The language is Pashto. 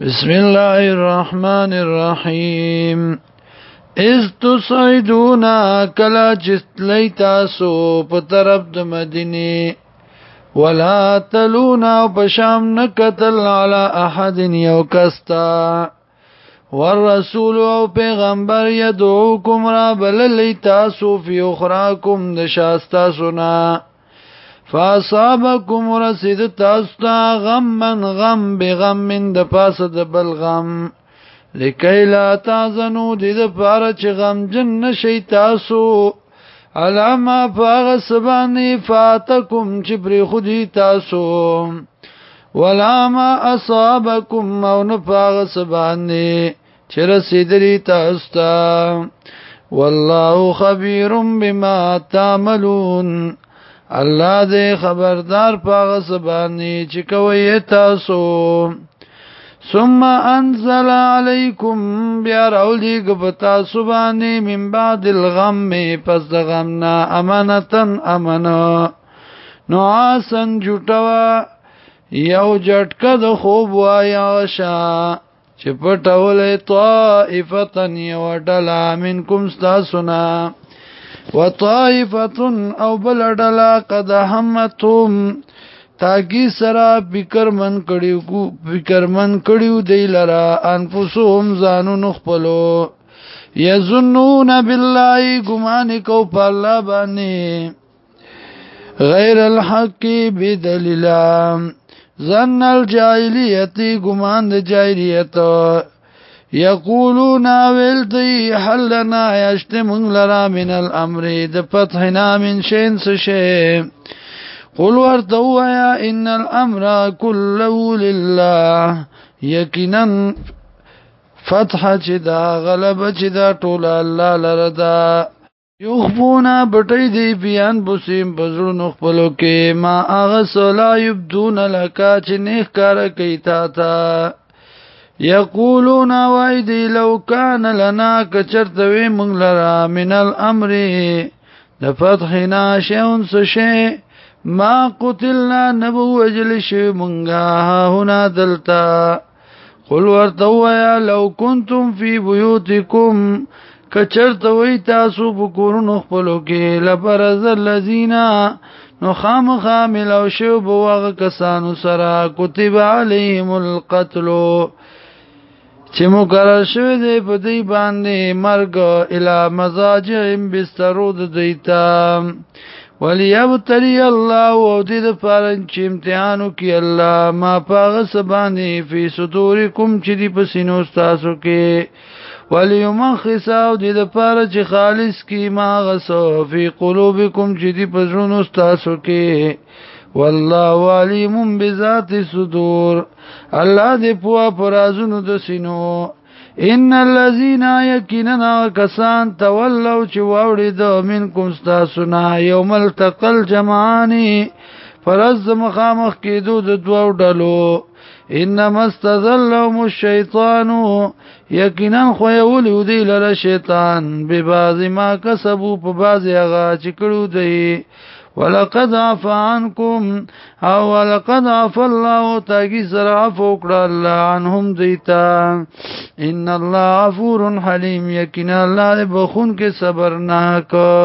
بسم الله الرحمن الرحیم از تسعدونا کلا چستلی تاسو په طرف د مدینه ولا تلونا پشام نکتل علی احد یو کستا والرسول او پیغمبر یدعوکم را بللی تاسو فی اخراکم د شاستا سنا فاصابکم رسید تاسو ته غم من غم بغم من د پاسه د بل غم لکای لا تازنو د دې پاره چې غم جن نشي تاسو علما فاغ سبانی فاتکم چې پر خودی تاسو ولا ما اصابکم او نفاغ سبانی چې رسیدلی تاسو ته والله خبير بما تعملون الله دې خبردار پاغه سبانی چې کوي تاسو ثم انزل عليكم بیا راولی گفتا سبانی من بعد الغم پس د غمنا امانتن امنا نعاسن جوټوا یو جټکه د خوب وایا شا چې پټولې طائفتن یو ډلا منکم ستاسونا وطائفه او بل ډلا قد همتهم تاګي سرا فکرمن کړیو کو فکرمن کړیو دی لرا انفسهم ځانو خپلو یظنون بالله ګمان کو په الله باندې غیر الحق بدلیل ظن الجاهلیت ګمان د جاهلیت یقولون ویل دی حل لنا یشت من لرا من الامر د فتحنا من شین سشه قل ورتو یا ان الامر كله لله یقینا فتح چې دا غلب چې دا ټول الله لره دا یخبونا بټی دی بیان بوسیم بزرونو خپلو کې ما هغه سلا یبدون لکا چې نه کار کوي تا ته یقولون وایدی لو کان لنا کچرتوی مونږ لرا من الامر د فتحنا شیون سشی ما قتلنا نبو وجل شی مونږه هنا دلتا قل ورتویا لو کنتم فی بیوتکم کچرتوی تاسو بکورونو خپلو کې لبرز الذین نو خامخا ملو شو بوغ کسانو سره کتب علیهم القتلو چې مقرر شوی دی په دی باندې مرګ اله مزاجم بسترو د دیتا وليبتلي الله او دې د پاره چې امتحانو کې الله ما پاغه سبانه فی صدورکم چې دی په سینو تاسو کې وليمخس او دې د پاره چې خالص کی ما غسو فی قلوبکم چې دی په ژوند تاسو کې والله علیم بذات الصدور الله دې په پرازونو د سينو ان الذين يكننا كسان تولوا چې واوړي د منکم تاسونا يوم التقل جمعاني فرز مخامخ کېدو د دوو ډلو انما استذلهم الشيطان یقینا خو یول دی لره شیطان به بعض ما کسبو په بعض هغه چې کړو دی ولقد عفا عنكم او ولقد عفا الله تاگی سر عفو کړه الله عنهم دیتا ان الله غفور حلیم یقینا الله بخون کې صبر نه کو